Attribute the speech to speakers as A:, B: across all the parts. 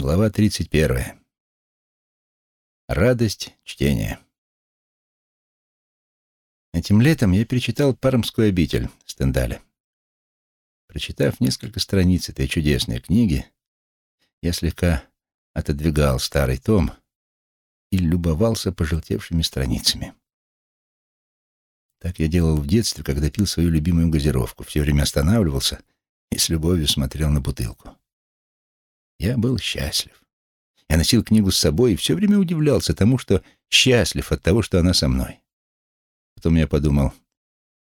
A: Глава 31. Радость чтения. Этим летом я перечитал «Пармскую обитель» Стендаля. Прочитав несколько страниц этой чудесной книги, я слегка отодвигал старый том и любовался пожелтевшими страницами. Так я делал в детстве, когда пил свою любимую газировку, все время останавливался и с любовью смотрел на бутылку. Я был счастлив. Я носил книгу с собой и все время удивлялся тому, что счастлив от того, что она со мной. Потом я подумал,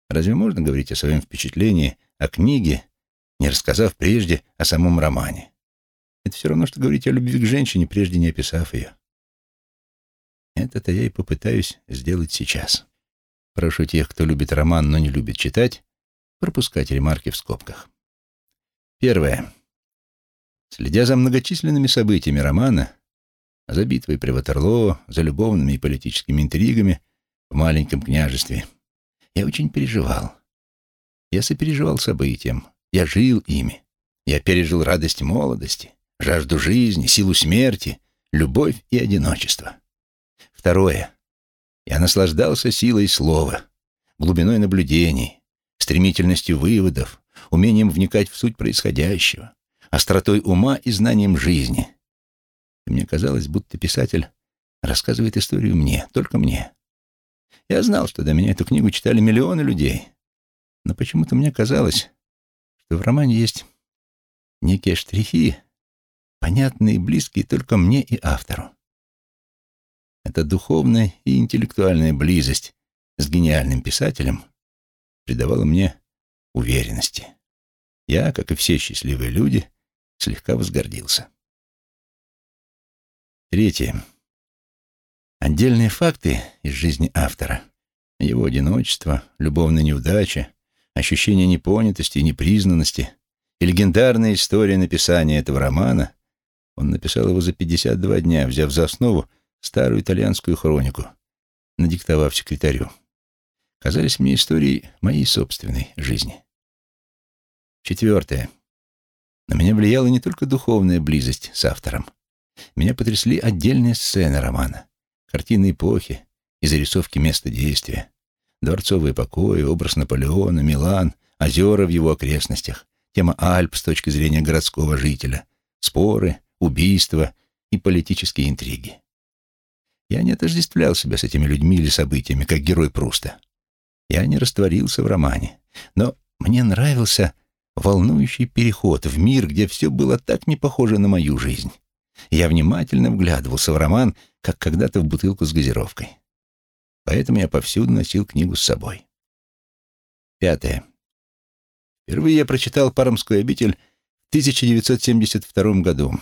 A: разве можно говорить о своем впечатлении о книге, не рассказав прежде о самом романе? Это все равно, что говорить о любви к женщине, прежде не описав ее. Это-то я и попытаюсь сделать сейчас. Прошу тех, кто любит роман, но не любит читать, пропускать ремарки в скобках. Первое. Следя за многочисленными событиями романа, за битвой при Ватерлоо, за любовными и политическими интригами в маленьком княжестве, я очень переживал. Я сопереживал событиям, я жил ими. Я пережил радость молодости, жажду жизни, силу смерти, любовь и одиночество. Второе. Я наслаждался силой слова, глубиной наблюдений, стремительностью выводов, умением вникать в суть происходящего, остротой ума и знанием жизни. И мне казалось, будто писатель рассказывает историю мне, только мне. Я знал, что до меня эту книгу читали миллионы людей, но почему-то мне казалось, что в романе есть некие штрихи, понятные и близкие только мне и автору. Эта духовная и интеллектуальная близость с гениальным писателем придавала мне уверенности. Я, как и все счастливые люди, слегка возгордился. Третье. Отдельные факты из жизни автора, его одиночество, любовная неудача, ощущение непонятости и непризнанности и легендарная история написания этого романа, он написал его за 52 дня, взяв за основу старую итальянскую хронику, надиктовав секретарю, казались мне историей моей собственной жизни. Четвертое. На меня влияла не только духовная близость с автором. Меня потрясли отдельные сцены романа, картины эпохи и зарисовки места действия, дворцовые покои, образ Наполеона, Милан, озера в его окрестностях, тема Альп с точки зрения городского жителя, споры, убийства и политические интриги. Я не отождествлял себя с этими людьми или событиями, как герой Пруста. Я не растворился в романе, но мне нравился волнующий переход в мир, где все было так не похоже на мою жизнь. Я внимательно вглядывался в роман, как когда-то в бутылку с газировкой. Поэтому я повсюду носил книгу с собой. Пятое. Впервые я прочитал «Пармскую обитель» в 1972 году.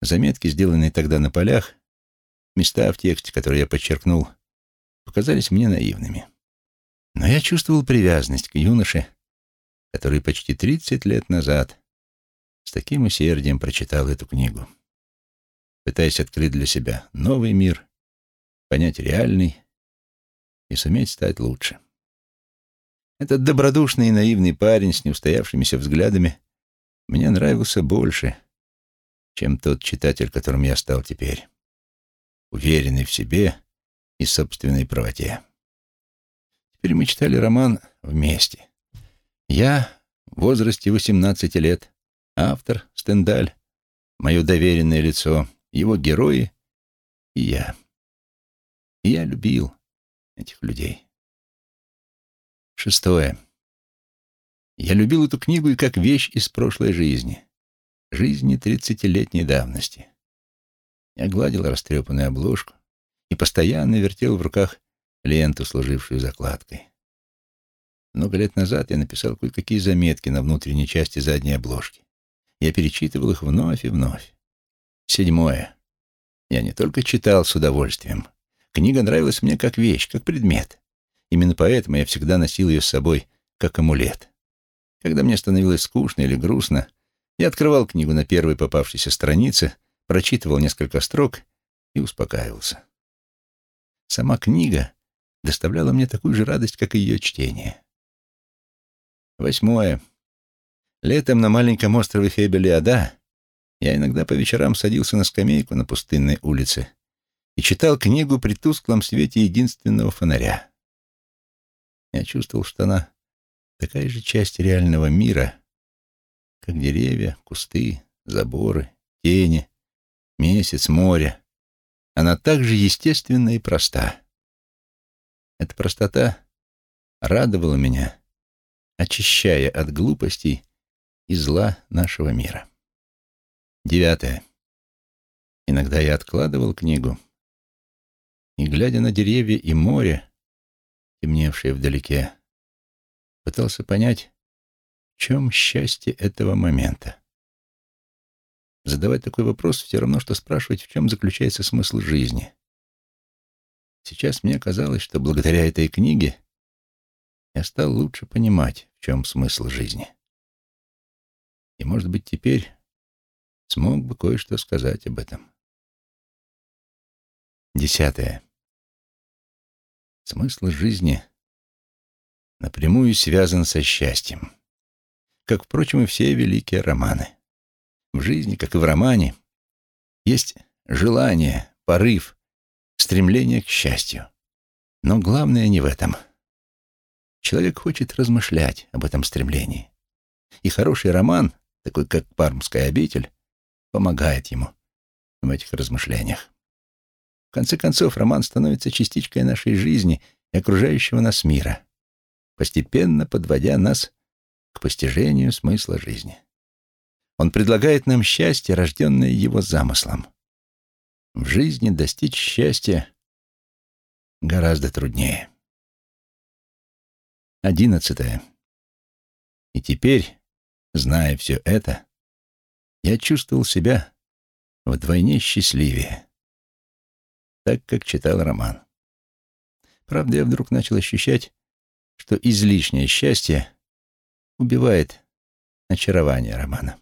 A: Заметки, сделанные тогда на полях, места в тексте, которые я подчеркнул, показались мне наивными. Но я чувствовал привязанность к юноше, который почти 30 лет назад с таким усердием прочитал эту книгу, пытаясь открыть для себя новый мир, понять реальный и суметь стать лучше. Этот добродушный и наивный парень с неустоявшимися взглядами мне нравился больше, чем тот читатель, которым я стал теперь, уверенный в себе и собственной правоте. Теперь мы читали роман вместе — я в возрасте 18 лет, автор Стендаль, мое доверенное лицо, его герои и я. И я любил этих людей. Шестое. Я любил эту книгу и как вещь из прошлой жизни, жизни тридцатилетней давности. Я гладил растрепанную обложку и постоянно вертел в руках ленту, служившую закладкой. Много лет назад я написал кое-какие заметки на внутренней части задней обложки. Я перечитывал их вновь и вновь. Седьмое. Я не только читал с удовольствием. Книга нравилась мне как вещь, как предмет. Именно поэтому я всегда носил ее с собой как амулет. Когда мне становилось скучно или грустно, я открывал книгу на первой попавшейся странице, прочитывал несколько строк и успокаивался. Сама книга доставляла мне такую же радость, как и ее чтение. Восьмое. Летом на маленьком острове Хебелиада Я иногда по вечерам садился на скамейку на пустынной улице и читал книгу при тусклом свете единственного фонаря. Я чувствовал, что она такая же часть реального мира, как деревья, кусты, заборы, тени, месяц, море. Она также естественна и проста. Эта простота радовала меня, очищая от глупостей и зла нашего мира. Девятое. Иногда я откладывал книгу и, глядя на деревья и море, темневшее вдалеке, пытался понять, в чем счастье этого момента. Задавать такой вопрос все равно, что спрашивать, в чем заключается смысл жизни. Сейчас мне казалось, что благодаря этой книге я стал лучше понимать, в чем смысл жизни. И, может быть, теперь смог бы кое-что сказать об этом. Десятое. Смысл жизни напрямую связан со счастьем, как, впрочем, и все великие романы. В жизни, как и в романе, есть желание, порыв, стремление к счастью. Но главное не в этом. Человек хочет размышлять об этом стремлении. И хороший роман, такой как «Пармская обитель», помогает ему в этих размышлениях. В конце концов, роман становится частичкой нашей жизни и окружающего нас мира, постепенно подводя нас к постижению смысла жизни. Он предлагает нам счастье, рожденное его замыслом. В жизни достичь счастья гораздо труднее. Одиннадцатое. И теперь, зная все это, я чувствовал себя вдвойне счастливее, так как читал роман. Правда, я вдруг начал ощущать, что излишнее счастье убивает очарование романа.